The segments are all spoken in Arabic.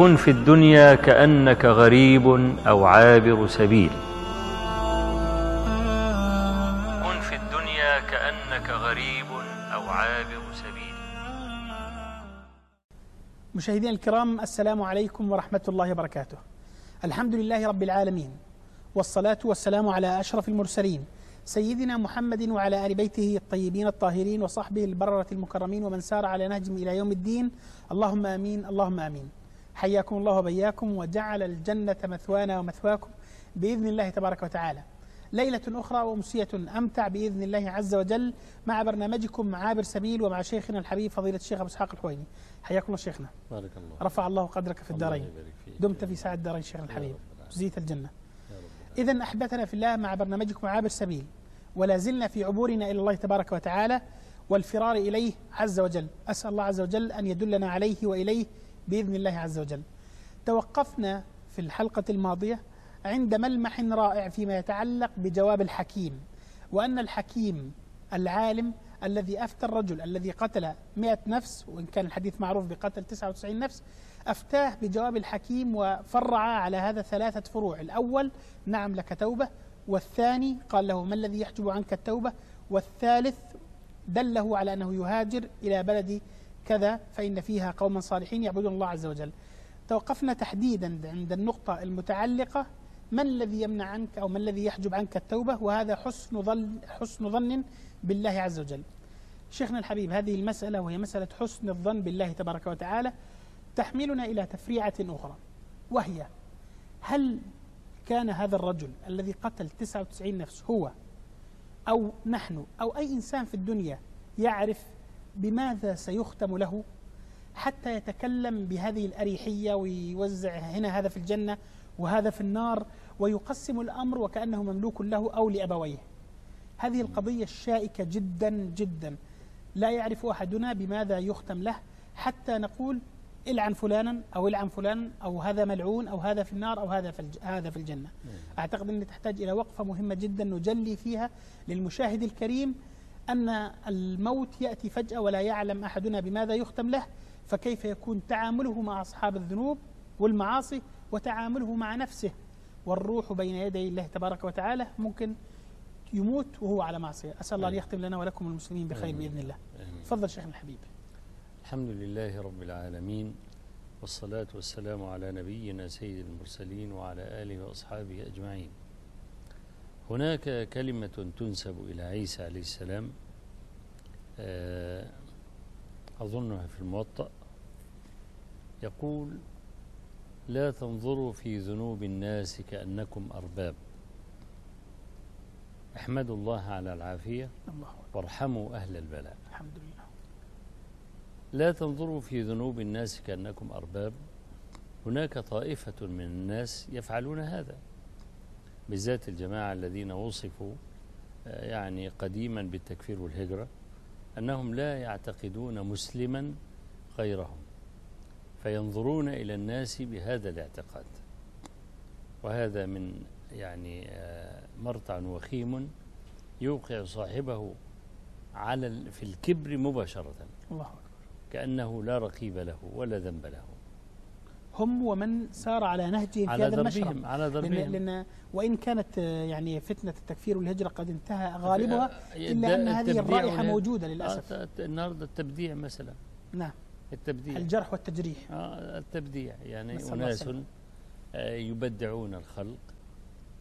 كن في الدنيا كأنك غريب أو عابر سبيل. كن في الدنيا كأنك غريب أو عابر سبيل. مشاهدينا الكرام السلام عليكم ورحمة الله وبركاته. الحمد لله رب العالمين والصلاة والسلام على أشرف المرسلين سيدنا محمد وعلى آل بيته الطيبين الطاهرين وصحبه البررة المكرمين ومن سار على نهجهم إلى يوم الدين. اللهم آمين اللهم آمين. حياكم الله وبياكم وجعل الجنة مثوانا ومثواكم بإذن الله تبارك وتعالى. ليلة أخرى وأمسية أمتع بإذن الله عز وجل مع برنامجكم عابر سبيل ومع شيخنا الحبيب فضيلة الشيخ أبو إسحاق الحويني حياكم الله شيخنا. بارك الله رفع الله قدرك في الدارين. دمت في سعة الدارين شيخنا الحبيب. جزيت الجنة. إذا أحبتنا في الله مع برنامجكم عابر سبيل ولا زلنا في عبورنا إلى الله تبارك وتعالى والفرار إليه عز وجل. أسأل الله عز وجل أن يدلنا عليه وإليه بإذن الله عز وجل. توقفنا في الحلقة الماضية عند ملمح رائع فيما يتعلق بجواب الحكيم وأن الحكيم العالم الذي أفتى الرجل الذي قتل مئة نفس وإن كان الحديث معروف بقتل 99 نفس أفتاه بجواب الحكيم وفرع على هذا ثلاثة فروع. الأول نعم لك توبة. والثاني قال له ما الذي يحجب عنك التوبة؟ والثالث دله على أنه يهاجر إلى بلد كذا فإن فيها قوما صالحين يعبدون الله عز وجل. توقفنا تحديدا عند النقطة المتعلقة ما الذي يمنع عنك أو ما الذي يحجب عنك التوبة؟ وهذا حسن ظن حسن ظن بالله عز وجل. شيخنا الحبيب هذه المسألة وهي مسألة حسن الظن بالله تبارك وتعالى تحملنا إلى تفريعة أخرى وهي هل كان هذا الرجل الذي قتل 99 نفس هو أو نحن أو أي إنسان في الدنيا يعرف بماذا سيختم له حتى يتكلم بهذه الأريحية ويوزع هنا هذا في الجنة وهذا في النار ويقسم الأمر وكأنه مملوك له أو لأبويه. هذه القضية الشائكة جدا جدا. لا يعرف أحدنا بماذا يختم له حتى نقول العن فلانا أو العن فلانا أو هذا ملعون أو هذا في النار أو هذا في الج... هذا في الجنة. أعتقد أن تحتاج إلى وقفة مهمة جدا نجلي فيها للمشاهد الكريم أن الموت يأتي فجأة ولا يعلم أحدنا بماذا يختم له فكيف يكون تعامله مع أصحاب الذنوب والمعاصي وتعامله مع نفسه والروح بين يدي الله تبارك وتعالى ممكن يموت وهو على معصية أسأل الله أن. يختم لنا ولكم المسلمين بخير. بإذن الله آمين. تفضل شيخنا الحبيب الحمد لله رب العالمين والصلاة والسلام على نبينا سيد المرسلين وعلى آله وأصحابه أجمعين هناك كلمة تنسب إلى عيسى عليه السلام آه، أظنها في الموطأ يقول لا تنظروا في ذنوب الناس كأنكم أرباب. احمدوا الله على العافية. وارحموا أهل البلاء. الحمد لله. لا تنظروا في ذنوب الناس كأنكم أرباب. هناك طائفة من الناس يفعلون هذا. بالذات الجماعة الذين وصفوا آه، يعني قديما بالتكفير والهجرة أنهم لا يعتقدون مسلما غيرهم فينظرون إلى الناس بهذا الاعتقاد. وهذا من يعني آه، مرتع وخيم يوقع صاحبه على في الكبر مباشرة. الله أكبر. كأنه لا رقيب له ولا ذنب له. هم ومن سار على نهجهم في على هذا المشرب على لأن, لأن وإن كانت آه، يعني فتنة التكفير والهجرة قد انتهى غالبها إلا أن هذه الرائحة موجودة للأسف. آه، ت- النهارده التبديع مثلا. نعم. التبديع. الجرح والتجريح. آه التبديع. يعني أناس. آه، يبدعون الخلق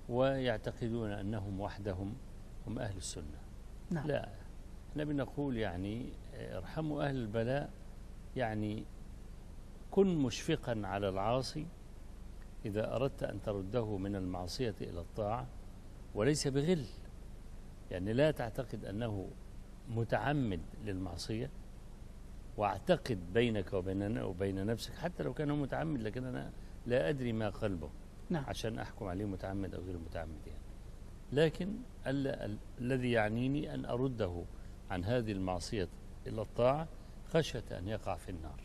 ويعتقدون أنهم وحدهم هم أهل السنة. نعم. لا إحنا بنقول يعني آه، ارحموا أهل البلاء يعني كن مشفقا على العاصي إذا أردت أن ترده من المعصية إلى الطاعة وليس بغل. يعني لا تعتقد أنه متعمد للمعصية واعتقد بينك وبين وبين نفسك حتى لو كان هو متعمد لكن أنا لا أدري ما قلبه نعم. عشان أحكم عليه متعمد أو غير متعمد يعني. لكن ال- ال- الذي يعنيني أن أرده عن هذه المعصية إلى الطاعة خشية أن يقع في النار.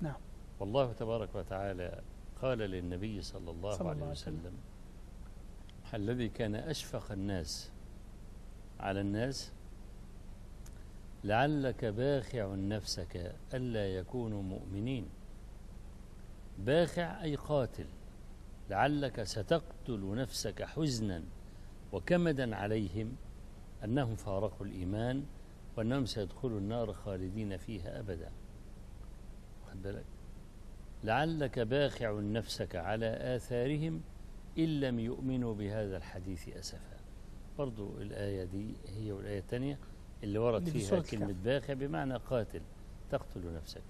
نعم. والله تبارك وتعالى قال للنبي صلى الله صلى عليه الله عليه وسلم. وسلم الذي كان أشفق الناس على الناس لعلك باخع نفسك ألا يكونوا مؤمنين. باخع أي قاتل لعلك ستقتل نفسك حزنا وكمدا عليهم أنهم فارقوا الإيمان وأنهم سيدخلوا النار خالدين فيها أبدا. واخد بالك؟ لعلك باخع نفسك على آثارهم إن لم يؤمنوا بهذا الحديث أسفا برضو الآية دي هي والآية الثانية اللي ورد فيها كلمة. باخع بمعنى قاتل تقتل نفسك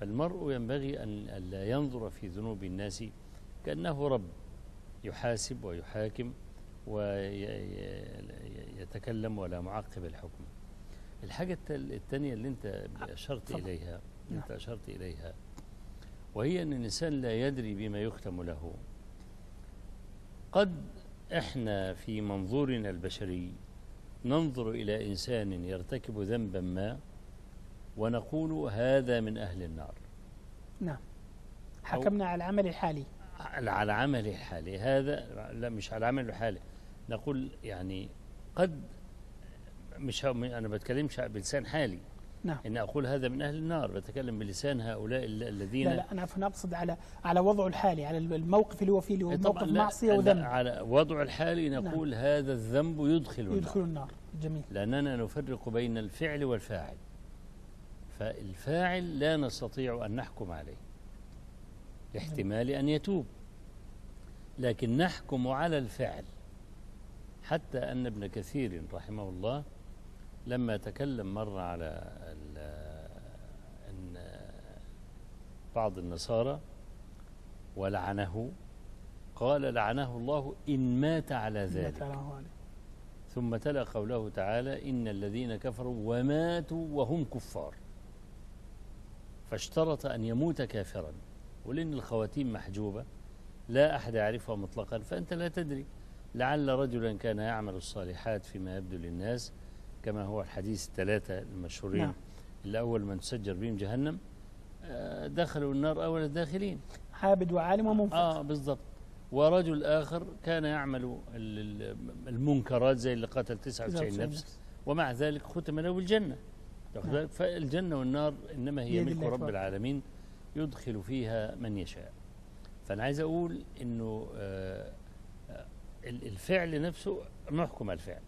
فالمرء ينبغي أن لا ينظر في ذنوب الناس كأنه رب يحاسب ويحاكم ويتكلم ولا معقب الحكم الحاجة الثانية اللي أنت أشرت تفضل. إليها نعم. أنت أشرت إليها وهي أن الإنسان لا يدري بما يختم له. قد إحنا في منظورنا البشري ننظر إلى إنسان يرتكب ذنبا ما ونقول هذا من أهل النار. نعم. حكمنا على العمل الحالي. على عمله الحالي. هذا لا مش على عمله الحالي. نقول يعني قد مش أنا بتكلمش بلسان حالي. نعم. إن أقول هذا من أهل النار بتكلم بلسان هؤلاء ال- الذين لا لا أنا عفوا أقصد على على وضعه الحالي على الموقف اللي هو فيه اللي هو طبعاً موقف لا، وذنب. على وضع الحالي نقول هذا الذنب يدخل النار. يدخل النار. جميل. لأننا نفرق بين الفعل والفاعل. فالفاعل لا نستطيع أن نحكم عليه. لاحتمال أن يتوب. لكن نحكم على الفعل. حتى أن ابن كثير رحمه الله لما تكلم مرة على أن بعض النصارى ولعنه قال لعنه الله إن مات على ذلك. ثم تلا قوله تعالى إن الذين كفروا وماتوا وهم كفار. فاشترط أن يموت كافرا. ولأن الخواتيم محجوبة لا أحد يعرفها مطلقا فأنت لا تدري. لعل رجلا كان يعمل الصالحات فيما يبدو للناس. كما هو الحديث الثلاثة المشهورين نعم. اللي أول من تسجر بهم جهنم آه، دخلوا النار أول الداخلين عابد وعالم ومنفق آه بالضبط ورجل آخر كان يعمل ال- ال- المنكرات زي اللي قتل 99 نفس ومع ذلك ختم له بالجنة واخد نعم. بالك؟ فالجنة والنار إنما هي ملك رب. العالمين يدخل فيها من يشاء فأنا عايز أقول إنه آه، آه، ال- الفعل نفسه نحكم الفعل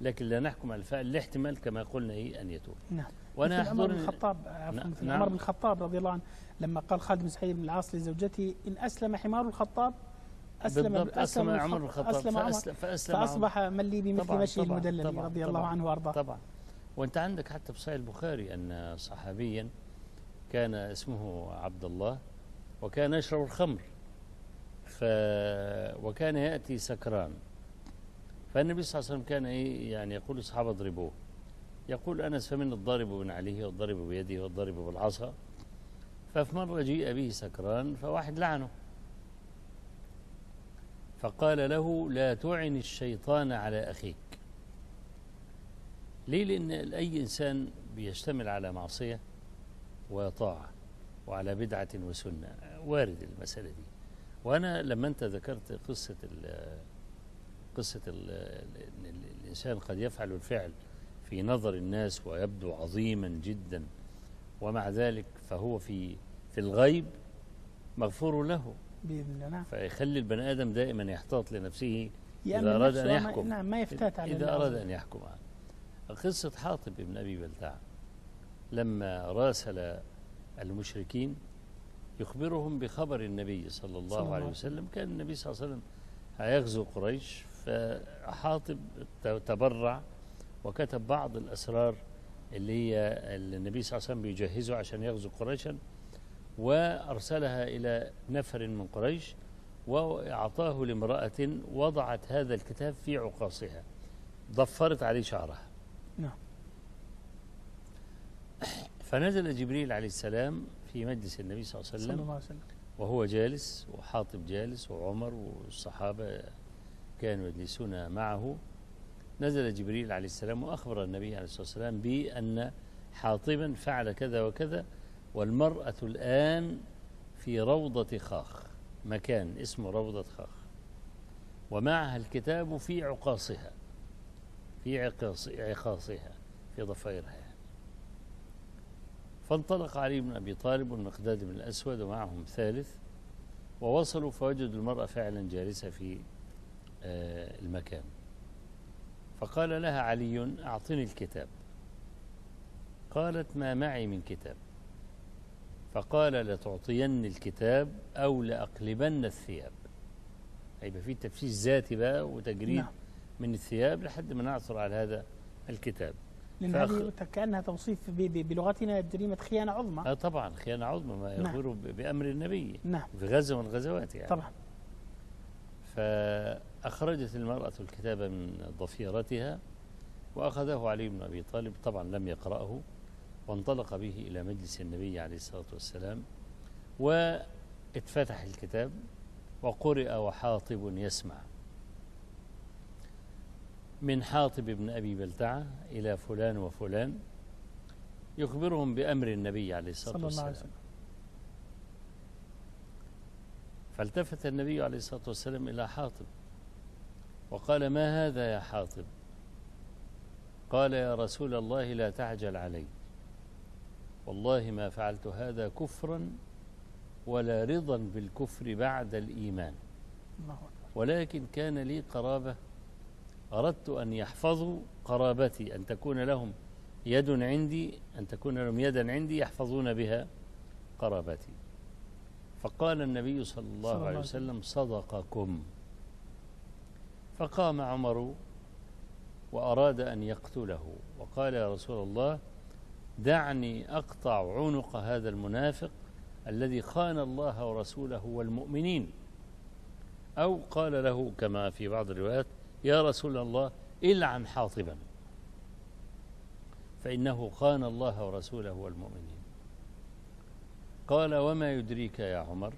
لكن لا نحكم على الفعل لاحتمال كما قلنا إيه أن يتوب نعم وأنا مثل عمر بن الخطاب عفوا نعم. مثل نعم. عمر بن الخطاب رضي الله عنه لما قال خالد بن سعيد بن العاص لزوجته إن أسلم حمار الخطاب أسلم بالضبط أسلم الخ- عمر بن الخطاب أسلم عمر فأسلم, فأسلم عمر. فأصبح من لي بمثل مشي المدلل طبعاً، رضي الله طبعاً، عنه وأرضاه طبعا وأنت عندك حتى في صحيح البخاري أن صحابيا كان اسمه عبد الله وكان يشرب الخمر ف وكان يأتي سكران فالنبي صلى الله عليه وسلم كان إيه يعني يقول للصحابة اضربوه. يقول أنس فمن الضارب من عليه والضارب بيده والضارب بالعصا. ففي مرة جيء به سكران فواحد لعنه. فقال له لا تعن الشيطان على أخيك. ليه؟ لأن أي إنسان بيشتمل على معصية وطاعه وعلى بدعة وسنة وارد المسألة دي. وأنا لما أنت ذكرت قصة ال قصه ال ال الإنسان قد يفعل الفعل في نظر الناس ويبدو عظيما جدا ومع ذلك فهو في في الغيب مغفور له. بإذن الله نعم. فيخلي البني آدم دائما يحتاط لنفسه يأمن إذا أراد أن يحكم. نعم ما يفتات على إذا أراد أن يحكم. قصة حاطب بن أبي بلتع لما راسل المشركين يخبرهم بخبر النبي صلى الله عليه وسلم. كان النبي صلى الله عليه وسلم هيغزو قريش فحاطب تبرع وكتب بعض الأسرار اللي هي النبي صلى الله عليه وسلم بيجهزه عشان يغزو قريشا وأرسلها إلى نفر من قريش وأعطاه لامرأة وضعت هذا الكتاب في عقاصها. ضفرت عليه شعرها. نعم. فنزل جبريل عليه السلام في مجلس النبي صلى الله عليه صلى وسلم الله عليه وسلم. وهو جالس وحاطب جالس وعمر والصحابة كانوا يجلسون معه نزل جبريل عليه السلام وأخبر النبي عليه الصلاة والسلام بأن حاطبا فعل كذا وكذا والمرأة الآن في روضة خاخ مكان اسمه روضة خاخ ومعها الكتاب في عقاصها في عقاص عقاصها في ضفائرها. فانطلق علي بن أبي طالب والمقداد بن الأسود ومعهم ثالث ووصلوا فوجدوا المرأة فعلا جالسة في المكان. فقال لها علي أعطني الكتاب. قالت ما معي من كتاب. فقال لتعطين الكتاب أو لأقلبن الثياب. هيبقى في تفسير ذاتي بقى وتجريد نعم. من الثياب لحد ما نعثر على هذا الكتاب. لأن فأخ- هذه كأنها توصيف بلغتنا جريمة خيانة عظمى. آه طبعا خيانة عظمى ما نعم. يخبر ب- بأمر النبي. نعم. في غزوة من الغزوات يعني. طبعا. فأخرجت المرأة الكتاب من ضفيرتها وأخذه علي بن أبي طالب طبعا لم يقرأه وانطلق به إلى مجلس النبي عليه الصلاة والسلام واتفتح الكتاب وقرئ وحاطب يسمع. من حاطب بن أبي بلتعة إلى فلان وفلان يخبرهم بأمر النبي عليه الصلاة والسلام. فالتفت النبي عليه الصلاة والسلام إلى حاطب. وقال ما هذا يا حاطب؟ قال يا رسول الله لا تعجل علي. والله ما فعلت هذا كفرا ولا رضا بالكفر بعد الإيمان. ولكن كان لي قرابة أردت أن يحفظوا قرابتي أن تكون لهم يد عندي أن تكون لهم يدا عندي يحفظون بها قرابتي. فقال النبي صلى الله عليه. وسلم صدقكم. فقام عمر وأراد أن يقتله وقال يا رسول الله دعني أقطع عنق هذا المنافق الذي خان الله ورسوله والمؤمنين. أو قال له كما في بعض الروايات يا رسول الله إلعن حاطبا فإنه خان الله ورسوله والمؤمنين. قال وما يدريك يا عمر؟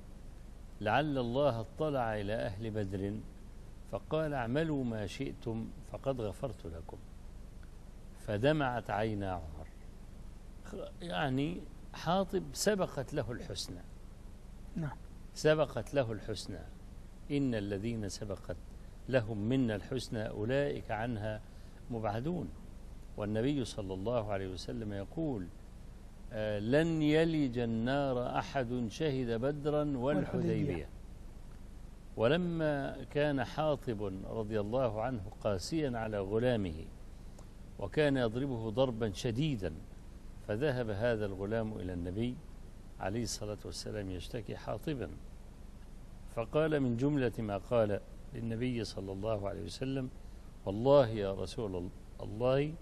لعل الله اطلع إلى أهل بدر فقال اعملوا ما شئتم فقد غفرت لكم. فدمعت عينا عمر. يعني حاطب سبقت له الحسنى. نعم. سبقت له الحسنى. إن الذين سبقت لهم منا الحسنى أولئك عنها مبعدون. والنبي صلى الله عليه وسلم يقول آه، لن يلج النار أحد شهد بدرا والحديبية. ولما كان حاطب رضي الله عنه قاسيا على غلامه وكان يضربه ضربا شديدا فذهب هذا الغلام إلى النبي عليه الصلاة والسلام يشتكي حاطبا. فقال من جملة ما قال للنبي صلى الله عليه وسلم والله يا رسول ال- الله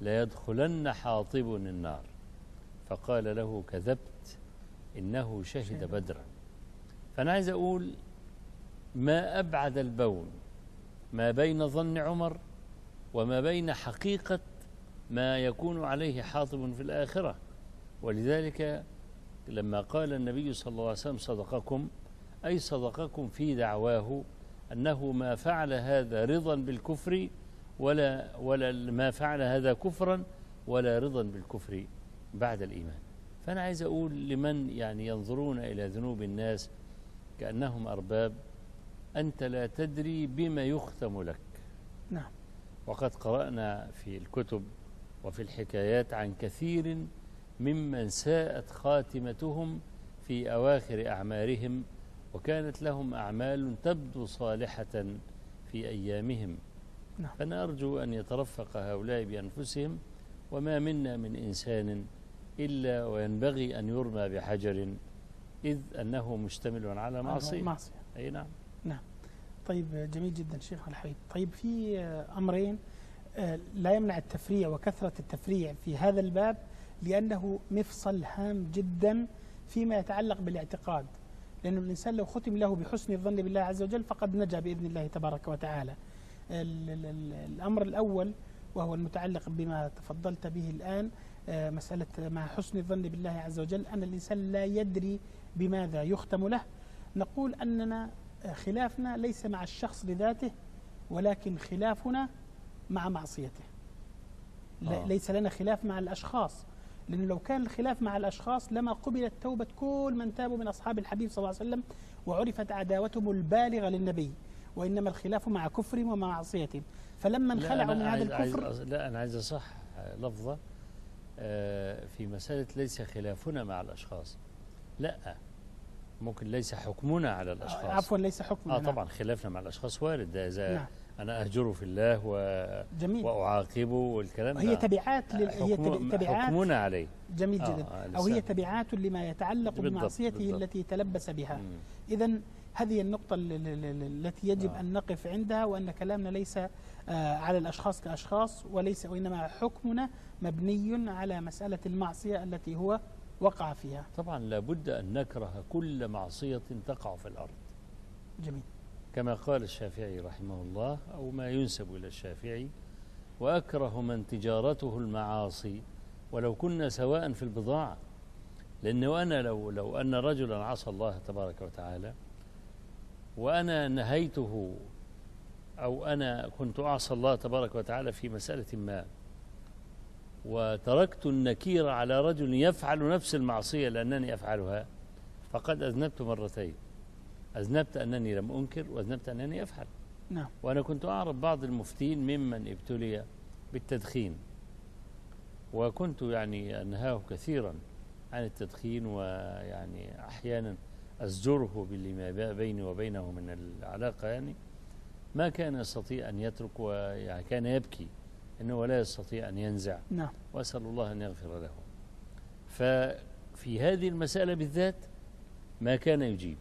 ليدخلن حاطب النار. فقال له كذبت إنه شهد شهد. بدرا. فأنا عايز أقول ما أبعد البون ما بين ظن عمر وما بين حقيقة ما يكون عليه حاطب في الآخرة. ولذلك لما قال النبي صلى الله عليه وسلم صدقكم أي صدقكم في دعواه أنه ما فعل هذا رضا بالكفر ولا ولا ما فعل هذا كفرا ولا رضا بالكفر بعد الإيمان. فأنا عايز أقول لمن يعني ينظرون إلى ذنوب الناس كأنهم أرباب أنت لا تدري بما يختم لك. نعم. وقد قرأنا في الكتب وفي الحكايات عن كثير ممن ساءت خاتمتهم في أواخر أعمارهم وكانت لهم أعمال تبدو صالحة في أيامهم. نعم. فأنا أرجو أن يترفق هؤلاء بأنفسهم وما منا من إنسان إلا وينبغي أن يرمى بحجر إذ أنه مشتمل على معصية. أي نعم. طيب جميل جدا شيخ الحبيب. طيب في آه، أمرين آه، لا يمنع التفريع وكثرة التفريع في هذا الباب لأنه مفصل هام جدا فيما يتعلق بالاعتقاد. لأن الإنسان لو ختم له بحسن الظن بالله عز وجل فقد نجا بإذن الله تبارك وتعالى. ال- ال- ال- الأمر الأول وهو المتعلق بما تفضلت به الآن آه، مسألة مع حسن الظن بالله عز وجل أن الإنسان لا يدري بماذا يختم له. نقول أننا خلافنا ليس مع الشخص لذاته ولكن خلافنا مع معصيته. آه. ليس لنا خلاف مع الأشخاص. لأنه لو كان الخلاف مع الأشخاص لما قبلت توبة كل من تابوا من أصحاب الحبيب صلى الله عليه وسلم وعرفت عداوتهم البالغة للنبي وإنما الخلاف مع كفرهم ومع معصيتهم فلما انخلعوا من هذا عايز- عايز الكفر أص- لا أنا عايز أصح لفظة آه، في مسألة ليس خلافنا مع الأشخاص. لا. ممكن ليس حكمنا على الأشخاص عفوا ليس حكم آه طبعا خلافنا مع الأشخاص وارد ده إذا نعم. أنا اهجره في الله و... جميل وأعاقبه والكلام هي تبعات لل... هي تبعات حكمنا عليه جميل آه، جدا آه، أو هي لسان. تبعات لما يتعلق بالضبط، بمعصيته بالضبط. التي تلبس بها. اذا هذه النقطة ال- ال- ال- التي يجب آه. أن نقف عندها وأن كلامنا ليس آه، على الأشخاص كأشخاص وليس وإنما حكمنا مبني على مسألة المعصية التي هو وقع فيها. طبعا لابد أن نكره كل معصية تقع في الأرض. جميل. كما قال الشافعي رحمه الله أو ما ينسب إلى الشافعي وأكره من تجارته المعاصي ولو كنا سواء في البضاعة. لأنه أنا لو لو أن رجلا عصى الله تبارك وتعالى وأنا نهيته أو أنا كنت أعصى الله تبارك وتعالى في مسألة ما وتركت النكير على رجل يفعل نفس المعصية لأنني أفعلها فقد أذنبت مرتين. أذنبت أنني لم أنكر وأذنبت أنني أفعل. نعم. وأنا كنت أعرف بعض المفتين ممن ابتلي بالتدخين. وكنت يعني أنهاه كثيرا عن التدخين ويعني أحيانا أزجره باللي بيني وبينه من العلاقة يعني. ما كان يستطيع أن يترك ويعني كان يبكي. إنه لا يستطيع أن ينزع. نعم. وأسأل الله أن يغفر له. ففي هذه المسألة بالذات ما كان يجيب.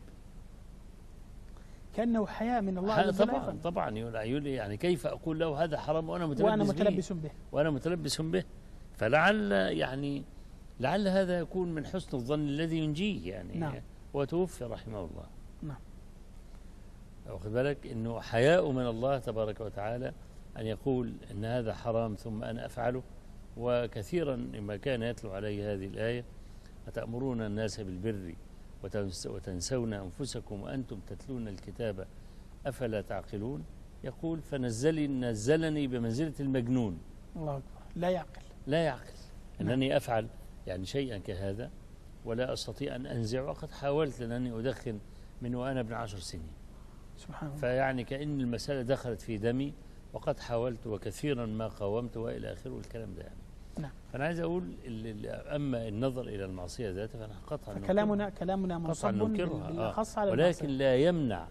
كأنه حياء من الله عز وجل طبعا. طبعا. يعني كيف أقول له هذا حرام وأنا متلبس وأنا به؟ متلبس به. وأنا متلبس به. فلعل يعني لعل هذا يكون من حسن الظن الذي ينجيه يعني. نعم. وتوفي رحمه الله. نعم. واخد بالك؟ إنه حياء من الله تبارك وتعالى. أن يقول إن هذا حرام ثم أنا أفعله وكثيرا لما كان يتلو عليه هذه الآية أتأمرون الناس بالبر وتنس- وتنسون أنفسكم وأنتم تتلون الكتاب أفلا تعقلون؟ يقول فنزلي نزلني بمنزلة المجنون. الله أكبر. لا يعقل. لا يعقل. أنني أفعل يعني شيئا كهذا ولا أستطيع أن أنزع وقد حاولت لأنني أدخن من وأنا ابن عشر سنين. سبحان الله. فيعني كأن المسألة دخلت في دمي وقد حاولت وكثيرا ما قاومت وإلى آخره والكلام ده يعني نعم. فأنا عايز ال- أما النظر إلى المعصية ذاتها فأنا قطعا كلامنا قطعا منصب ننكرها آه. على ولكن المعصية. لا يمنع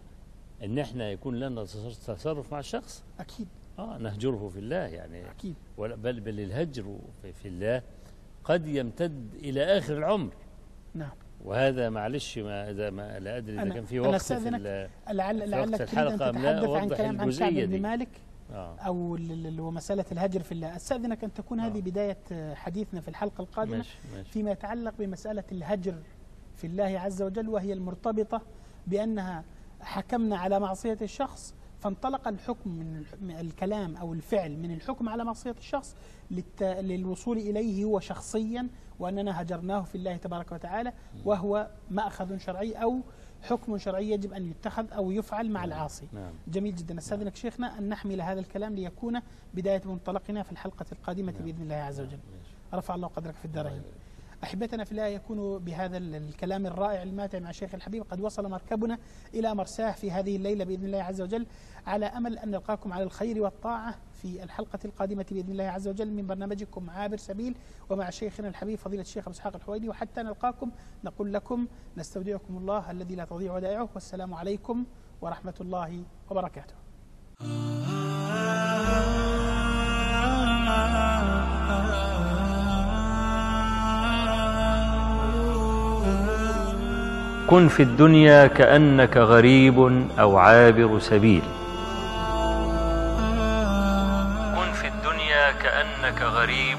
أن إحنا يكون لنا تصرف مع الشخص أكيد آه نهجره في الله يعني ولا- بل بل الهجر في, في الله قد يمتد إلى آخر العمر نعم وهذا معلش ما إذا ما لا أدري إذا كان في وقت في لعل في لعلك الحلقة أم لا الجزئية بن دي. مالك. أو ال- ال- ومسألة الهجر في الله أستأذنك أن تكون هذه آه. بداية حديثنا في الحلقة القادمة ماشي ماشي فيما يتعلق بمسألة الهجر في الله عز وجل وهي المرتبطة بأنها حكمنا على معصية الشخص فانطلق الحكم من الكلام أو الفعل من الحكم على معصية الشخص. للوصول إليه هو شخصيا وأننا هجرناه في الله تبارك وتعالى وهو مأخذ شرعي أو حكم شرعي يجب أن يتخذ أو يفعل مع العاصي. نعم. جميل جدا. استاذنك شيخنا أن نحمل هذا الكلام ليكون بداية منطلقنا في الحلقة القادمة نعم. بإذن الله عز وجل. ماشي. رفع الله قدرك في الدارين. أحبتنا في الله يكون بهذا ال- الكلام الرائع الماتع مع الشيخ الحبيب. قد وصل مركبنا إلى مرساه في هذه الليلة بإذن الله عز وجل. على أمل أن نلقاكم على الخير والطاعة في الحلقة القادمة بإذن الله عز وجل من برنامجكم عابر سبيل ومع شيخنا الحبيب فضيلة الشيخ أبو إسحاق الحويني وحتى نلقاكم نقول لكم نستودعكم الله الذي لا تضيع ودائعه. والسلام عليكم ورحمة الله وبركاته. كن في الدنيا كأنك غريب أو عابر سبيل. كن في الدنيا كأنك غريب